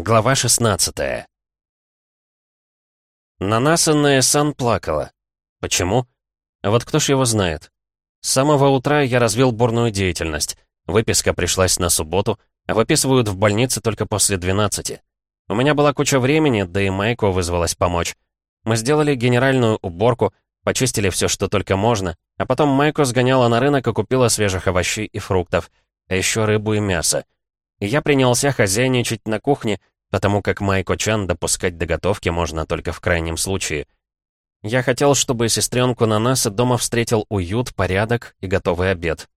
Глава 16 Нанаса Наэсан плакала. Почему? Вот кто ж его знает? С самого утра я развил бурную деятельность. Выписка пришлась на субботу, а выписывают в больнице только после 12. У меня была куча времени, да и Майко вызвалась помочь. Мы сделали генеральную уборку, почистили все, что только можно, а потом Майко сгоняла на рынок и купила свежих овощей и фруктов, а еще рыбу и мясо я принялся хозяйничать на кухне, потому как Майко-чан допускать до готовки можно только в крайнем случае. Я хотел, чтобы сестренку Нанаса дома встретил уют, порядок и готовый обед.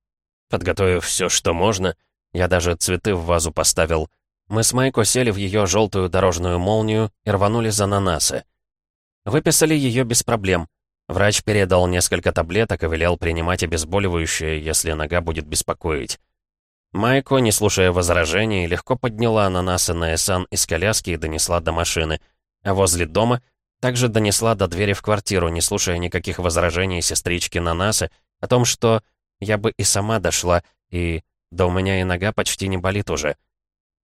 Подготовив все, что можно, я даже цветы в вазу поставил. Мы с Майко сели в ее желтую дорожную молнию и рванули за Нанасы. Выписали ее без проблем. Врач передал несколько таблеток и велел принимать обезболивающее, если нога будет беспокоить. Майко, не слушая возражений, легко подняла ананасы на Эсан из коляски и донесла до машины, а возле дома также донесла до двери в квартиру, не слушая никаких возражений сестрички Нанасы о том, что я бы и сама дошла, и да у меня и нога почти не болит уже.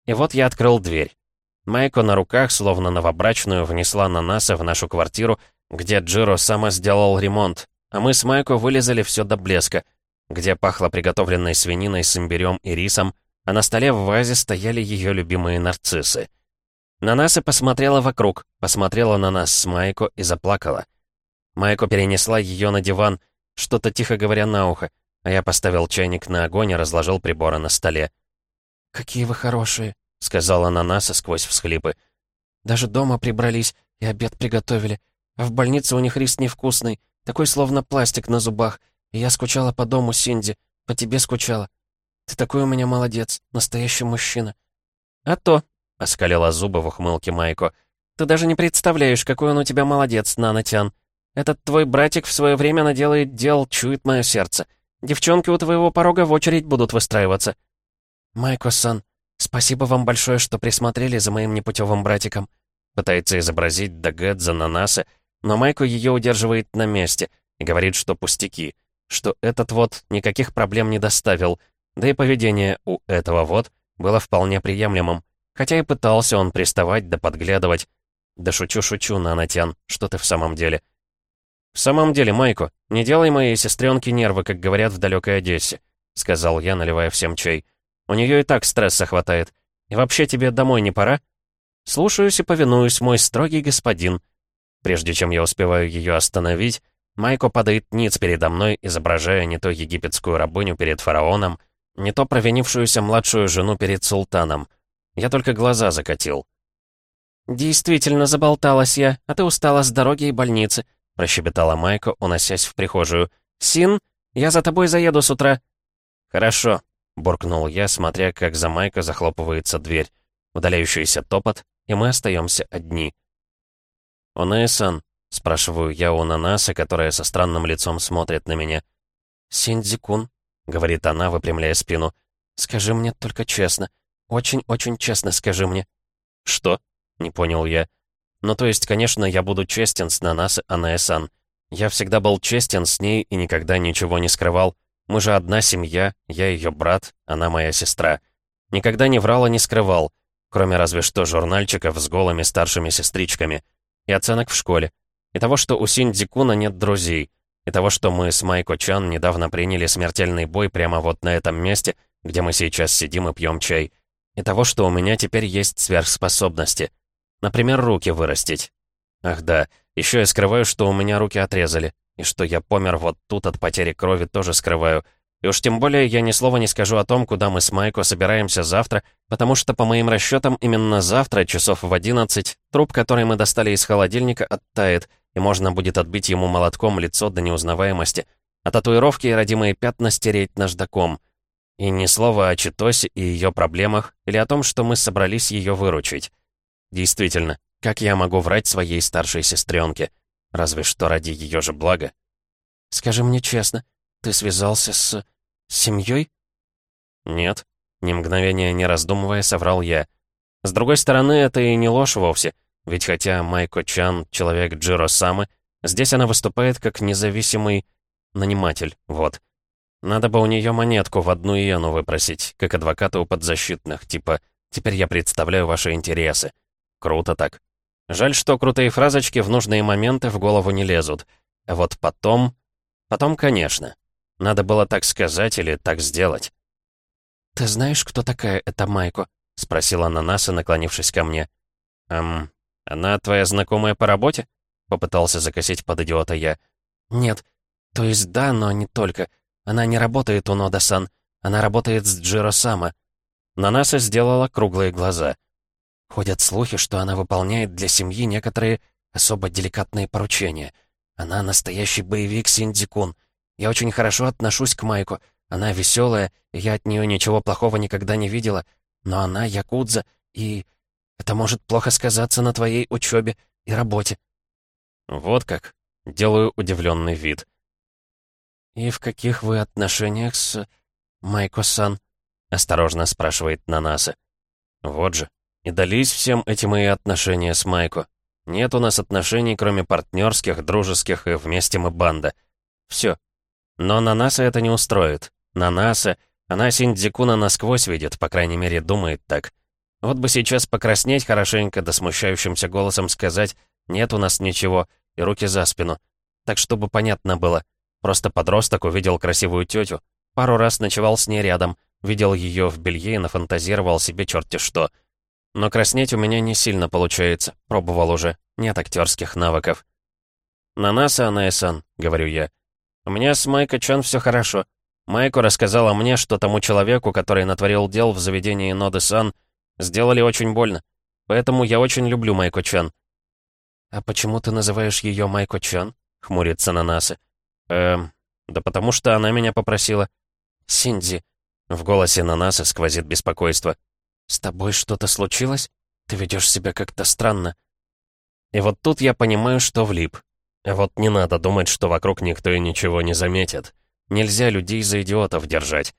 И вот я открыл дверь. Майко на руках, словно новобрачную, внесла Нанасы в нашу квартиру, где Джиро сама сделал ремонт, а мы с Майко вылезали все до блеска — где пахло приготовленной свининой с имбирем и рисом, а на столе в вазе стояли ее любимые нарциссы. На нас и посмотрела вокруг, посмотрела на нас с Майко и заплакала. Майко перенесла ее на диван, что-то тихо говоря на ухо, а я поставил чайник на огонь и разложил приборы на столе. «Какие вы хорошие», — сказала Нанаса сквозь всхлипы. «Даже дома прибрались и обед приготовили. А в больнице у них рис невкусный, такой словно пластик на зубах. Я скучала по дому, Синди, по тебе скучала. Ты такой у меня молодец, настоящий мужчина». «А то», — оскалила зубы в ухмылке Майко, «ты даже не представляешь, какой он у тебя молодец, Нанотян. Этот твой братик в свое время наделает дел, чует мое сердце. Девчонки у твоего порога в очередь будут выстраиваться». «Майко-сан, спасибо вам большое, что присмотрели за моим непутевым братиком». Пытается изобразить Дагет за Нанасы, но Майко ее удерживает на месте и говорит, что пустяки что этот вот никаких проблем не доставил, да и поведение у этого вот было вполне приемлемым, хотя и пытался он приставать да подглядывать. Да шучу-шучу, Нанатян, что ты в самом деле? «В самом деле, Майко, не делай моей сестренке нервы, как говорят в далекой Одессе», — сказал я, наливая всем чай. «У нее и так стресса хватает. И вообще тебе домой не пора?» «Слушаюсь и повинуюсь, мой строгий господин». Прежде чем я успеваю ее остановить, Майко падает ниц передо мной, изображая не то египетскую рабыню перед фараоном, не то провинившуюся младшую жену перед султаном. Я только глаза закатил. «Действительно заболталась я, а ты устала с дороги и больницы», прощебетала Майко, уносясь в прихожую. «Син, я за тобой заеду с утра». «Хорошо», — буркнул я, смотря, как за Майко захлопывается дверь. Удаляющийся топот, и мы остаемся одни. «Онаэ-сан, — спрашиваю я у Нанаса, которая со странным лицом смотрит на меня. «Синдзикун», — говорит она, выпрямляя спину, — «скажи мне только честно. Очень-очень честно скажи мне». «Что?» — не понял я. «Ну, то есть, конечно, я буду честен с Нанасы Анаэсан. Я всегда был честен с ней и никогда ничего не скрывал. Мы же одна семья, я ее брат, она моя сестра. Никогда не врал не скрывал, кроме разве что журнальчиков с голыми старшими сестричками. И оценок в школе и того, что у Синдзикуна нет друзей, и того, что мы с Майко Чан недавно приняли смертельный бой прямо вот на этом месте, где мы сейчас сидим и пьем чай, и того, что у меня теперь есть сверхспособности. Например, руки вырастить. Ах да, еще я скрываю, что у меня руки отрезали, и что я помер вот тут от потери крови тоже скрываю, и уж тем более я ни слова не скажу о том, куда мы с Майко собираемся завтра, потому что, по моим расчетам, именно завтра, часов в 11, труп, который мы достали из холодильника, оттает, и можно будет отбить ему молотком лицо до неузнаваемости, а татуировки и родимые пятна стереть наждаком. И ни слова о Читосе и ее проблемах, или о том, что мы собрались ее выручить. Действительно, как я могу врать своей старшей сестренке? Разве что ради ее же блага. «Скажи мне честно, ты связался с... семьей?» «Нет», ни мгновения не раздумывая, соврал я. С другой стороны, это и не ложь вовсе. Ведь хотя Майко Чан — человек Джиро Самы, здесь она выступает как независимый наниматель, вот. Надо бы у нее монетку в одну иену выпросить, как адвоката у подзащитных, типа Теперь я представляю ваши интересы. Круто так. Жаль, что крутые фразочки в нужные моменты в голову не лезут. А вот потом... Потом, конечно. Надо было так сказать или так сделать. «Ты знаешь, кто такая эта Майко?» — спросила Нанаса, наклонившись ко мне. «Эм, она твоя знакомая по работе?» — попытался закосить под идиота я. «Нет. То есть да, но не только. Она не работает у Нода-сан. Она работает с Джиро-сама». Нанаса сделала круглые глаза. Ходят слухи, что она выполняет для семьи некоторые особо деликатные поручения. Она настоящий боевик Синдикун. Я очень хорошо отношусь к Майку. Она веселая, и я от нее ничего плохого никогда не видела. Но она якудза, и это может плохо сказаться на твоей учебе и работе. Вот как. Делаю удивленный вид. «И в каких вы отношениях с Майко-сан?» — осторожно спрашивает Нанаса. «Вот же. И дались всем эти мои отношения с Майко. Нет у нас отношений, кроме партнерских, дружеских, и вместе мы банда. Все. Но Нанаса это не устроит. Нанаса, она Синдзикуна насквозь видит, по крайней мере, думает так. Вот бы сейчас покраснеть хорошенько, да смущающимся голосом сказать «нет у нас ничего» и руки за спину. Так, чтобы понятно было. Просто подросток увидел красивую тетю, пару раз ночевал с ней рядом, видел ее в белье и нафантазировал себе черти что. Но краснеть у меня не сильно получается, пробовал уже, нет актерских навыков. «Нанаса, Анаэсан», — говорю я. «У меня с Майко Чон все хорошо. Майко рассказала мне, что тому человеку, который натворил дел в заведении Ноды Сан, сделали очень больно. Поэтому я очень люблю Майко Чан». «А почему ты называешь ее Майко Чан?» — хмурится Нанасы. «Эм, да потому что она меня попросила». «Синдзи». В голосе Нанасы сквозит беспокойство. «С тобой что-то случилось? Ты ведешь себя как-то странно». И вот тут я понимаю, что влип. Вот не надо думать, что вокруг никто и ничего не заметит. Нельзя людей за идиотов держать.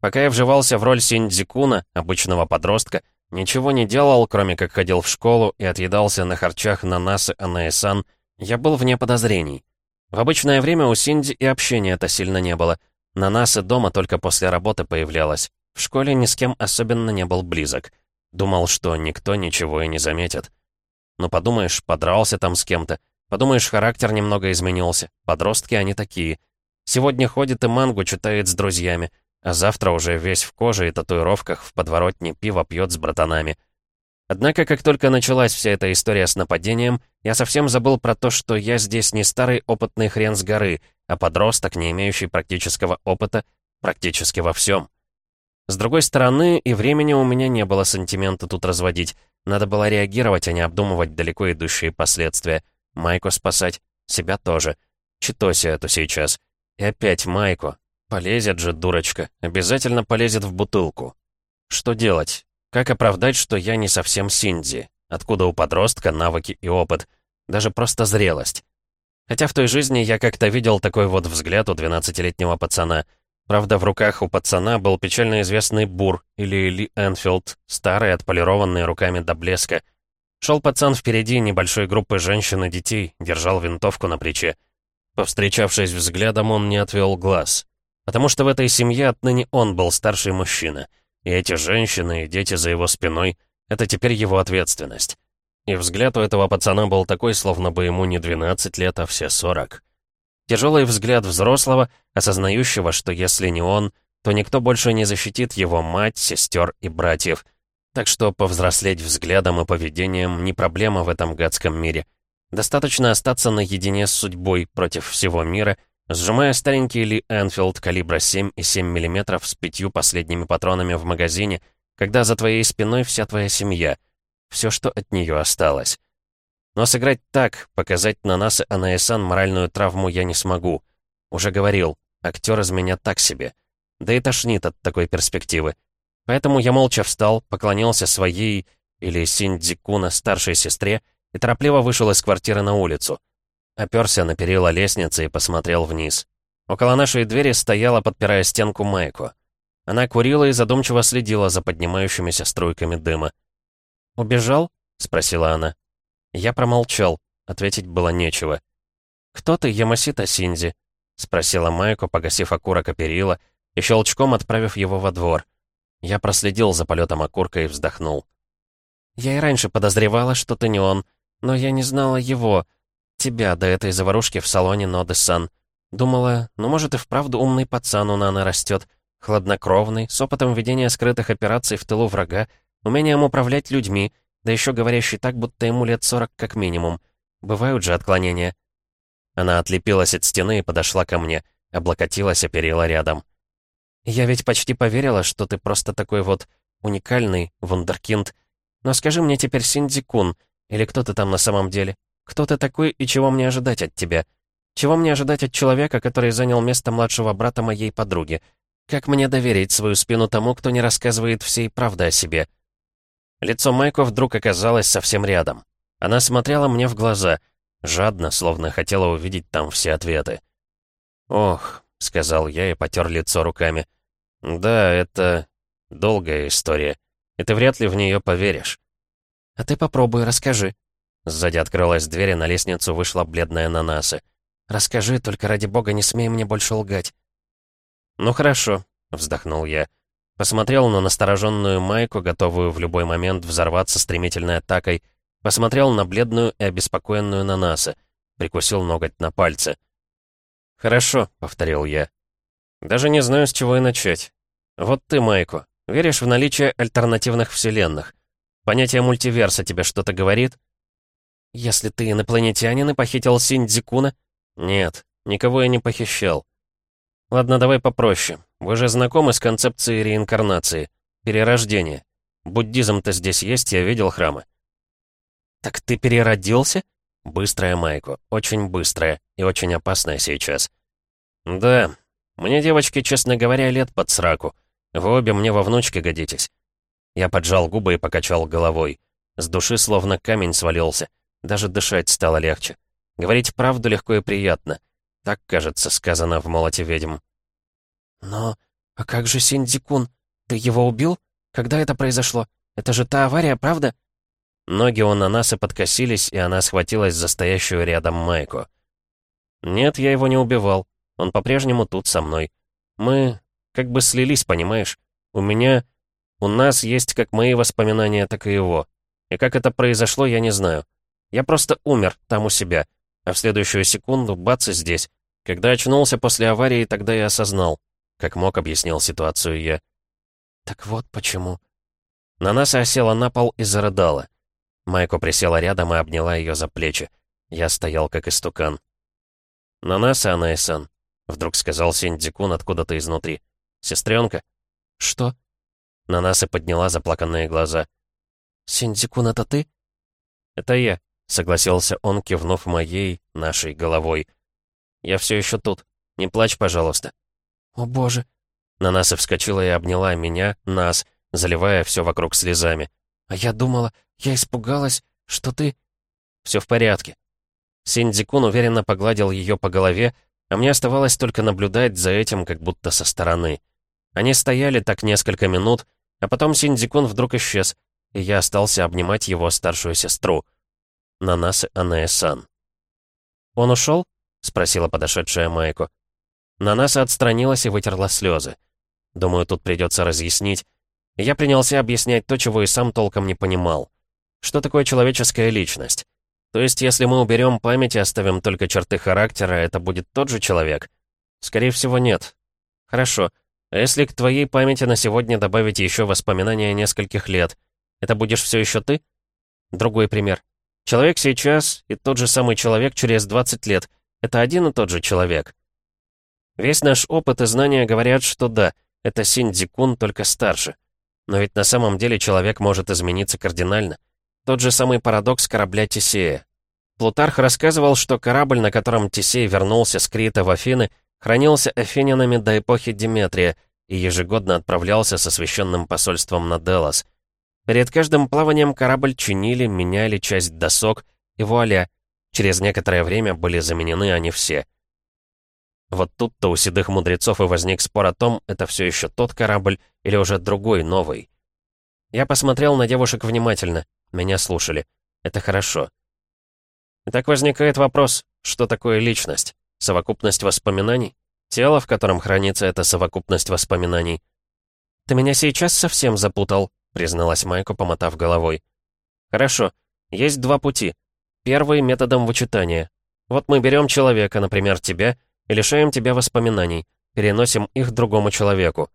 Пока я вживался в роль Синдзикуна, обычного подростка, ничего не делал, кроме как ходил в школу и отъедался на харчах на Насы Анаэсан, я был вне подозрений. В обычное время у Синди и общения-то сильно не было. На Насы дома только после работы появлялась. В школе ни с кем особенно не был близок. Думал, что никто ничего и не заметит. Но подумаешь, подрался там с кем-то. Подумаешь, характер немного изменился. Подростки они такие. Сегодня ходит и мангу читает с друзьями, а завтра уже весь в коже и татуировках в подворотне пиво пьет с братанами. Однако, как только началась вся эта история с нападением, я совсем забыл про то, что я здесь не старый опытный хрен с горы, а подросток, не имеющий практического опыта практически во всем. С другой стороны, и времени у меня не было сантимента тут разводить. Надо было реагировать, а не обдумывать далеко идущие последствия. Майку спасать, себя тоже. Читоси эту сейчас. И опять Майку. Полезет же, дурочка. Обязательно полезет в бутылку. Что делать? Как оправдать, что я не совсем Синдзи? Откуда у подростка навыки и опыт? Даже просто зрелость. Хотя в той жизни я как-то видел такой вот взгляд у 12-летнего пацана. Правда, в руках у пацана был печально известный Бур, или Ли Энфилд, старый, отполированный руками до блеска. Шел пацан впереди небольшой группы женщин и детей, держал винтовку на плече. Повстречавшись взглядом, он не отвел глаз. Потому что в этой семье отныне он был старший мужчина. И эти женщины и дети за его спиной — это теперь его ответственность. И взгляд у этого пацана был такой, словно бы ему не 12 лет, а все 40. Тяжелый взгляд взрослого, осознающего, что если не он, то никто больше не защитит его мать, сестер и братьев. Так что повзрослеть взглядом и поведением не проблема в этом гадском мире — Достаточно остаться наедине с судьбой против всего мира, сжимая старенький Ли Энфилд калибра 7 и 7 мм с пятью последними патронами в магазине, когда за твоей спиной вся твоя семья, все, что от нее осталось. Но сыграть так, показать на нас и Анаэсан моральную травму я не смогу. Уже говорил, актер из меня так себе. Да и тошнит от такой перспективы. Поэтому я молча встал, поклонился своей, или Синдзикуна, старшей сестре, и торопливо вышел из квартиры на улицу. Оперся на перила лестницы и посмотрел вниз. Около нашей двери стояла, подпирая стенку, Майку. Она курила и задумчиво следила за поднимающимися струйками дыма. «Убежал?» — спросила она. Я промолчал, ответить было нечего. «Кто ты, Ямасита Синзи?» — спросила Майко, погасив окурок о перила и щелчком отправив его во двор. Я проследил за полетом окурка и вздохнул. «Я и раньше подозревала, что ты не он, но я не знала его, тебя, до этой заварушки в салоне Ноды-сан. Думала, ну может и вправду умный пацан у Нана растет, хладнокровный, с опытом ведения скрытых операций в тылу врага, умением управлять людьми, да еще говорящий так, будто ему лет сорок как минимум. Бывают же отклонения». Она отлепилась от стены и подошла ко мне, облокотилась, оперила рядом. «Я ведь почти поверила, что ты просто такой вот уникальный вундеркинд. Но скажи мне теперь, Синди-кун, или кто ты там на самом деле? Кто ты такой и чего мне ожидать от тебя? Чего мне ожидать от человека, который занял место младшего брата моей подруги? Как мне доверить свою спину тому, кто не рассказывает всей правды о себе?» Лицо Майко вдруг оказалось совсем рядом. Она смотрела мне в глаза, жадно, словно хотела увидеть там все ответы. «Ох», — сказал я и потер лицо руками. «Да, это долгая история, и ты вряд ли в нее поверишь». «А ты попробуй, расскажи». Сзади открылась дверь, и на лестницу вышла бледная Нанасы. «Расскажи, только ради бога не смей мне больше лгать». «Ну хорошо», — вздохнул я. Посмотрел на настороженную майку, готовую в любой момент взорваться стремительной атакой, посмотрел на бледную и обеспокоенную Нанасы, прикусил ноготь на пальце. «Хорошо», — повторил я. «Даже не знаю, с чего и начать. Вот ты, Майко, веришь в наличие альтернативных вселенных? Понятие мультиверса тебе что-то говорит?» «Если ты инопланетянин и похитил Синдзикуна?» «Нет, никого я не похищал. Ладно, давай попроще. Вы же знакомы с концепцией реинкарнации, перерождения. Буддизм-то здесь есть, я видел храмы». «Так ты переродился?» Быстрая, Майко, очень быстрая и очень опасная сейчас. Да, мне, девочки, честно говоря, лет под сраку. Вы обе мне во внучке годитесь. Я поджал губы и покачал головой. С души словно камень свалился. Даже дышать стало легче. Говорить правду легко и приятно. Так, кажется, сказано в «Молоте ведьм». «Но... а как же Синдзикун? Ты его убил? Когда это произошло? Это же та авария, правда?» Ноги у Нанасы подкосились, и она схватилась за стоящую рядом майку. «Нет, я его не убивал. Он по-прежнему тут со мной. Мы как бы слились, понимаешь? У меня... У нас есть как мои воспоминания, так и его. И как это произошло, я не знаю. Я просто умер там у себя, а в следующую секунду бац и здесь. Когда очнулся после аварии, тогда я осознал. Как мог, объяснил ситуацию я. «Так вот почему...» Нанаса осела на пол и зарыдала. Майко присела рядом и обняла ее за плечи. Я стоял как истукан. «Нанаса, Анаэ-сан», — вдруг сказал Синдзикун откуда-то изнутри. «Сестренка?» «Что?» Нанаса подняла заплаканные глаза. «Синдзикун, это ты?» «Это я», — согласился он, кивнув моей, нашей головой. «Я все еще тут. Не плачь, пожалуйста». «О, боже!» Нанаса вскочила и обняла меня, нас, заливая все вокруг слезами. «А я думала, я испугалась, что ты...» «Все в порядке». Синдзикун уверенно погладил ее по голове, а мне оставалось только наблюдать за этим, как будто со стороны. Они стояли так несколько минут, а потом Синдзикун вдруг исчез, и я остался обнимать его старшую сестру. Нанасы Анаэ-сан. «Он ушел?» — спросила подошедшая Майко. Нанаса отстранилась и вытерла слезы. Думаю, тут придется разъяснить. Я принялся объяснять то, чего и сам толком не понимал. Что такое человеческая личность? То есть, если мы уберем память и оставим только черты характера, это будет тот же человек? Скорее всего, нет. Хорошо. А если к твоей памяти на сегодня добавить еще воспоминания нескольких лет, это будешь все еще ты? Другой пример. Человек сейчас и тот же самый человек через 20 лет. Это один и тот же человек. Весь наш опыт и знания говорят, что да, это Синдзикун, только старше. Но ведь на самом деле человек может измениться кардинально. Тот же самый парадокс корабля Тесея. Плутарх рассказывал, что корабль, на котором Тесей вернулся с Крита в Афины, хранился афинянами до эпохи Диметрия и ежегодно отправлялся со священным посольством на Делос. Перед каждым плаванием корабль чинили, меняли часть досок, и вуаля, через некоторое время были заменены они все. Вот тут-то у седых мудрецов и возник спор о том, это все еще тот корабль или уже другой, новый. Я посмотрел на девушек внимательно. Меня слушали. Это хорошо. Итак, возникает вопрос, что такое личность? Совокупность воспоминаний? Тело, в котором хранится эта совокупность воспоминаний? ты меня сейчас совсем запутал», — призналась Майко, помотав головой. «Хорошо. Есть два пути. Первый — методом вычитания. Вот мы берем человека, например, тебя, и лишаем тебя воспоминаний, переносим их другому человеку.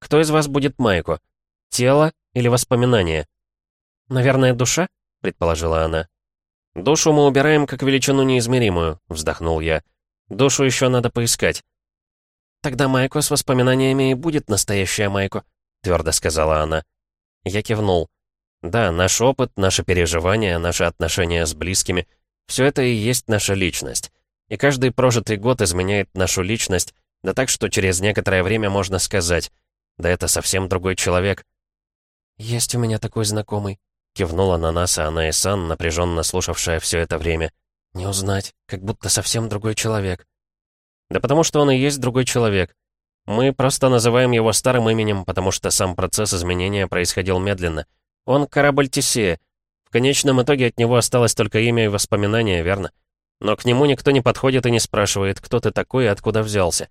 Кто из вас будет Майко? Тело или воспоминание?» «Наверное, душа?» — предположила она. «Душу мы убираем как величину неизмеримую», — вздохнул я. «Душу еще надо поискать». «Тогда Майко с воспоминаниями и будет настоящая Майко», — твердо сказала она. Я кивнул. «Да, наш опыт, наши переживания, наши отношения с близкими — все это и есть наша личность. И каждый прожитый год изменяет нашу личность, да так, что через некоторое время можно сказать, да это совсем другой человек». «Есть у меня такой знакомый», Кивнула на нас она и Сан, напряженно слушавшая все это время. «Не узнать, как будто совсем другой человек». «Да потому что он и есть другой человек. Мы просто называем его старым именем, потому что сам процесс изменения происходил медленно. Он корабль Тесея. В конечном итоге от него осталось только имя и воспоминания, верно? Но к нему никто не подходит и не спрашивает, кто ты такой и откуда взялся.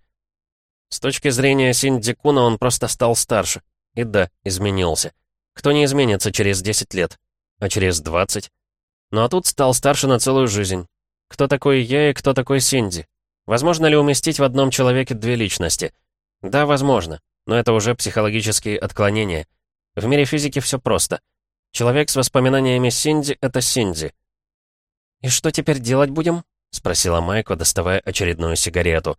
С точки зрения Синдикуна он просто стал старше. И да, изменился. Кто не изменится через 10 лет? А через 20? Ну а тут стал старше на целую жизнь. Кто такой я и кто такой Синди? Возможно ли уместить в одном человеке две личности? Да, возможно. Но это уже психологические отклонения. В мире физики все просто. Человек с воспоминаниями Синди — это Синди. «И что теперь делать будем?» — спросила Майко, доставая очередную сигарету.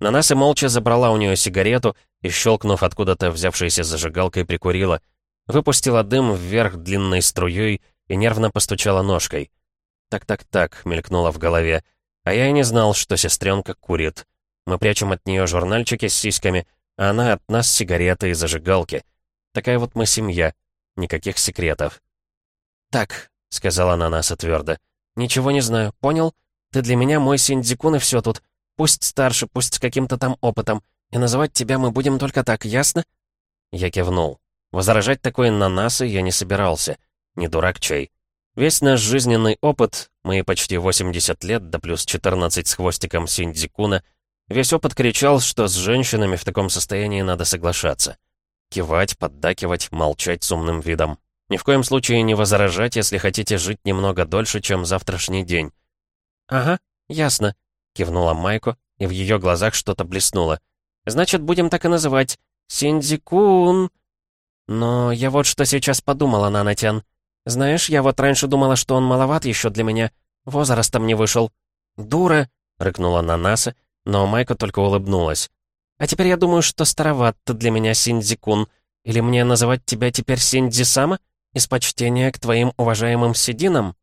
Нанаса молча забрала у нее сигарету и, щелкнув откуда-то взявшейся зажигалкой, прикурила — Выпустила дым вверх длинной струей и нервно постучала ножкой. «Так-так-так», — мелькнуло в голове. А я и не знал, что сестренка курит. Мы прячем от нее журнальчики с сиськами, а она от нас сигареты и зажигалки. Такая вот мы семья. Никаких секретов. «Так», — сказала она нас твердо. «Ничего не знаю, понял? Ты для меня мой синдикун и все тут. Пусть старше, пусть с каким-то там опытом. И называть тебя мы будем только так, ясно?» Я кивнул. Возражать такое на нас я не собирался. Не дурак чай. Весь наш жизненный опыт, мои почти 80 лет, да плюс 14 с хвостиком Синдзикуна, весь опыт кричал, что с женщинами в таком состоянии надо соглашаться. Кивать, поддакивать, молчать с умным видом. Ни в коем случае не возражать, если хотите жить немного дольше, чем завтрашний день. «Ага, ясно», — кивнула Майко, и в ее глазах что-то блеснуло. «Значит, будем так и называть. Синдзикун...» Но я вот что сейчас подумала, Нанатян. Знаешь, я вот раньше думала, что он маловат еще для меня. Возрастом не вышел. «Дура!» — рыкнула Нанаса, но Майка только улыбнулась. «А теперь я думаю, что староват ты для меня, Синдзи-кун. Или мне называть тебя теперь Синдзи-сама? Из почтения к твоим уважаемым сединам?»